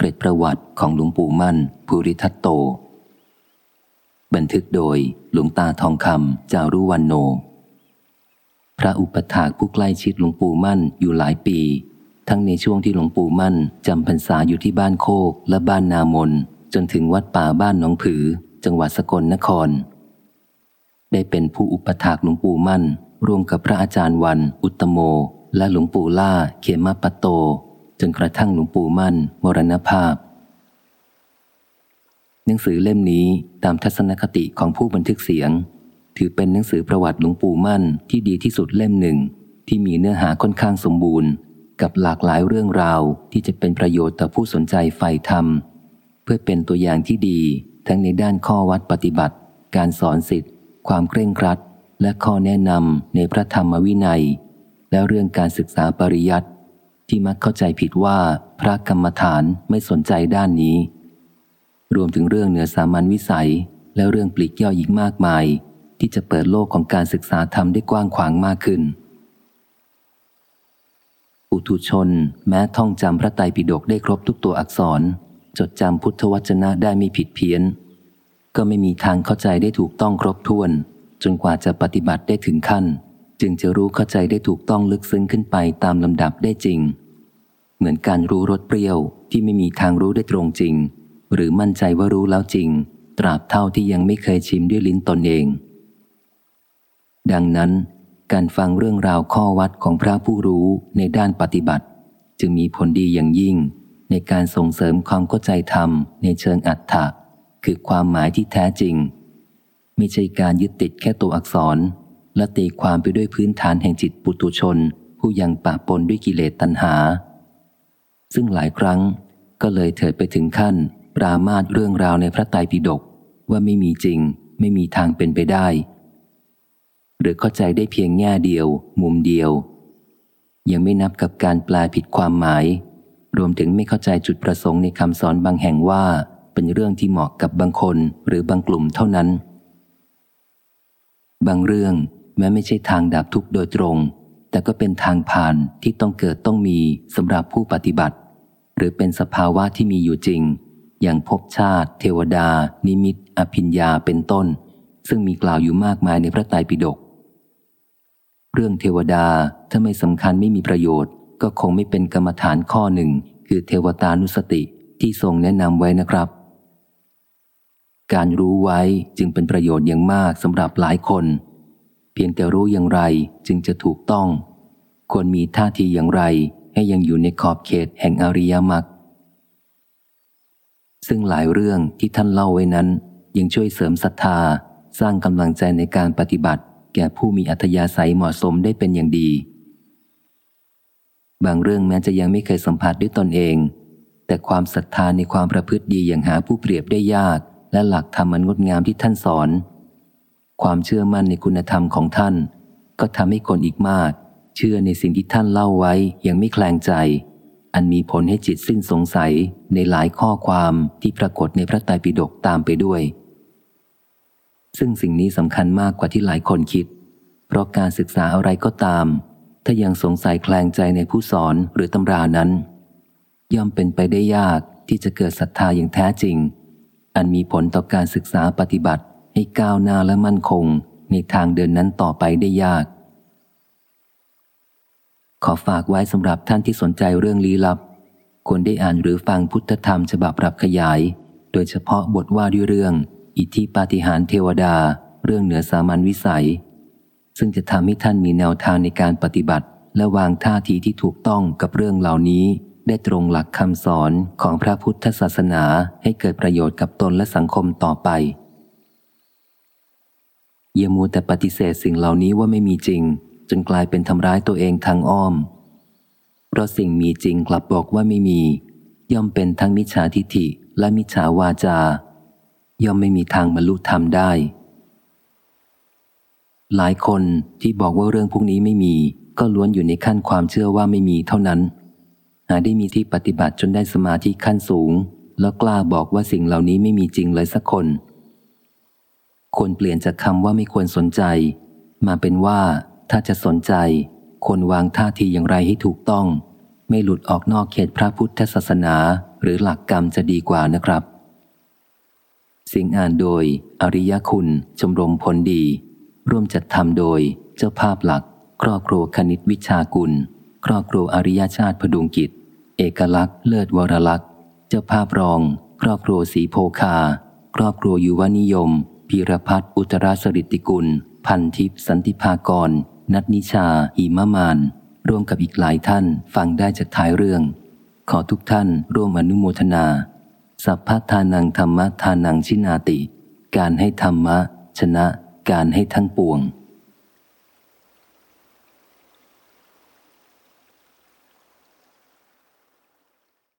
เกร็ดประวัติของหลวงปู่มั่น ภูริทัตโต บันทึกโดยหลวงตาทองคำจารุวันโน พระอุปถากผู้ใกล้ชิดหลวงปู่มั่นอยู่หลายปี ทั้งในช่วงที่หลวงปู่มั่นจำพรรษาอยู่ที่บ้านโคกและบ้านนามน จนถึงวัดป่าบ้านหนองผือ จังหวัดสกลนคร ได้เป็นผู้อุปถากหลวงปู่มั่น ร่วมกับพระอาจารย์วัน อุตโม และหลวงปู่ล่า เขมปโต จนกระทั่งหลวงปู่มั่น มรณภาพ หนังสือเล่มนี้ตามทัศนคติของผู้บันทึกเสียง ถือเป็นหนังสือประวัติหลวงปู่มั่นที่ดีที่สุดเล่มหนึ่ง ที่มีเนื้อหาค่อนข้างสมบูรณ์ กับหลากหลายเรื่องราวที่จะเป็นประโยชน์ต่อผู้สนใจใฝ่ธรรม เพื่อเป็นตัวอย่างที่ดี ทั้งในด้านข้อวัดปฏิบัติ การสอนสิทธิความเคร่งครัดและข้อแนะนำในพระธรรมวินัย และเรื่องการศึกษาปริยัติ ที่มักเข้าใจผิดว่าพระกรรมฐานไม่สนใจด้านนี้ รวมถึงเรื่องเหนือสามัญวิสัย และเรื่องปลีกย่อยอีกมากมาย ที่จะเปิดโลกของการศึกษาธรรมได้กว้างขวางมากขึ้น อุทุชน แม้ท่องจำพระไตรปิฎกได้ครบทุกตัวอักษร จดจำพุทธวจนะได้ไม่ผิดเพี้ยน ก็ไม่มีทางเข้าใจได้ถูกต้องครบถ้วน จนกว่าจะปฏิบัติได้ถึงขั้น จึงจะรู้เข้าใจได้ถูกต้องลึกซึ้งขึ้นไปตามลำดับได้จริง เหมือนการรู้รสเปรี้ยวที่ไม่มีทางรู้ได้ตรงจริง หรือมั่นใจว่ารู้แล้วจริง ตราบเท่าที่ยังไม่เคยชิมด้วยลิ้นตนเอง ดังนั้น การฟังเรื่องราวข้อวัดของพระผู้รู้ในด้านปฏิบัติ จึงมีผลดีอย่างยิ่ง ในการส่งเสริมความเข้าใจธรรมในเชิงอัตถะคือความหมายที่แท้จริง ไม่ใช่การยึดติดแค่ตัวอักษร และตีความไปด้วยพื้นฐานแห่งจิตปุตุชน ผู้ยังปะปนด้วยกิเลสตัณหา ซึ่งหลายครั้งก็เลยเถิดไปถึงขั้น ปรามาสเรื่องราวในพระไตรปิฎกว่าไม่มีจริง ไม่มีทางเป็นไปได้ หรือเข้าใจได้เพียงแง่เดียว มุมเดียว ยังไม่นับกับการแปลผิดความหมาย รวมถึงไม่เข้าใจจุดประสงค์ในคำสอนบางแห่งว่าเป็นเรื่องที่เหมาะกับบางคนหรือบางกลุ่มเท่านั้น บางเรื่อง แม้ไม่ใช่ทางดับทุกโดยตรง แต่ก็เป็นทางผ่านที่ต้องเกิดต้องมีสำหรับผู้ปฏิบัติ หรือเป็นสภาวะที่มีอยู่จริง อย่างภพชาติ เทวดา นิมิต อภิญญาเป็นต้น ซึ่งมีกล่าวอยู่มากมายในพระไตรปิฎกเรื่องเทวดาถ้าไม่สำคัญไม่มีประโยชน์ ก็คงไม่เป็นกรรมฐานข้อหนึ่ง คือเทวตานุสติที่ทรงแนะนำไว้นะครับ การรู้ไว้จึงเป็นประโยชน์อย่างมากสำหรับหลายคน เพียงแต่รู้อย่างไรจึงจะถูกต้อง ควรมีท่าทีอย่างไรให้ยังอยู่ในขอบเขตแห่งอริยมรรคซึ่งหลายเรื่องที่ท่านเล่าไว้นั้น ยังช่วยเสริมศรัทธา สร้างกำลังใจในการปฏิบัติ แก่ผู้มีอัธยาศัยเหมาะสมได้เป็นอย่างดี บางเรื่องแม้จะยังไม่เคยสัมผัสด้วยตนเอง แต่ความศรัทธาในความประพฤติดีอย่างหาผู้เปรียบได้ยาก และหลักธรรมอันงดงามที่ท่านสอน ความเชื่อมั่นในคุณธรรมของท่าน ก็ทำให้คนอีกมาก เชื่อในสิ่งที่ท่านเล่าไว้ย่างไม่แคลงใจ อันมีผลให้จิตสิ้นสงสัยในหลายข้อความที่ปรากฏในพระไตรปิฎกตามไปด้วย ซึ่งสิ่งนี้สำคัญมากกว่าที่หลายคนคิด เพราะการศึกษาอะไรก็ตาม ถ้ายังสงสัยแคลงใจในผู้สอนหรือตำรานั้น ย่อมเป็นไปได้ยากที่จะเกิดศรัทธาอย่างแท้จริง อันมีผลต่อการศึกษาปฏิบัติ ให้ก้าวหน้าและมั่นคงในทางเดินนั้นต่อไปได้ยาก ขอฝากไว้สำหรับท่านที่สนใจเรื่องลี้ลับ ควรได้อ่านหรือฟังพุทธธรรมฉบับปรับขยาย โดยเฉพาะบทว่าด้วยเรื่อง อิทธิปาฏิหาริย์เทวดา เรื่องเหนือสามัญวิสัย ซึ่งจะทำให้ท่านมีแนวทางในการปฏิบัติ และวางท่าทีที่ถูกต้องกับเรื่องเหล่านี้ได้ตรงหลักคำสอนของพระพุทธศาสนาให้เกิดประโยชน์กับตนและสังคมต่อไป อย่ามัวแต่ปฏิเสธสิ่งเหล่านี้ว่าไม่มีจริง จนกลายเป็นทำร้ายตัวเองทางอ้อม เพราะสิ่งมีจริงกลับบอกว่าไม่มี ย่อมเป็นทั้งมิจฉาทิฐิและมิจฉาวาจา ย่อมไม่มีทางบรรลุธรรมได้ หลายคนที่บอกว่าเรื่องพวกนี้ไม่มี ก็ล้วนอยู่ในขั้นความเชื่อว่าไม่มีเท่านั้น หาได้มีที่ปฏิบัติจนได้สมาธิขั้นสูง แล้วกล้าบอกว่าสิ่งเหล่านี้ไม่มีจริงเลยสักคน ควรเปลี่ยนจากคำว่าไม่ควรสนใจ มาเป็นว่าถ้าจะสนใจ ควรวางท่าทีอย่างไรให้ถูกต้อง ไม่หลุดออกนอกเขตพระพุทธศาสนา หรือหลักกรรมจะดีกว่านะครับสียงอ่านโดย อริยคุณชมรมผลดี ร่วมจัดทำโดย เจ้าภาพหลัก ครอบครัวคณิตวิชากุล ครอบครัวอริยชาติพดุงกิจ เอกลักษณ์เลิศวรลักษณ์ เจ้าภาพรอง ครอบครัวสีโพคา ครอบครัวยุวนิยม พีรพัฒน์อุตราสริติกุล พันทิพสันติภากร นัทนิชา หิมะมาน ร่วมกับอีกหลายท่านฟังได้จากท้ายเรื่อง ขอทุกท่านร่วมอนุโมทนา สัพพทานังธรรมทานังชินาติ การให้ธรรมะ ชนะการให้ทั้งปวง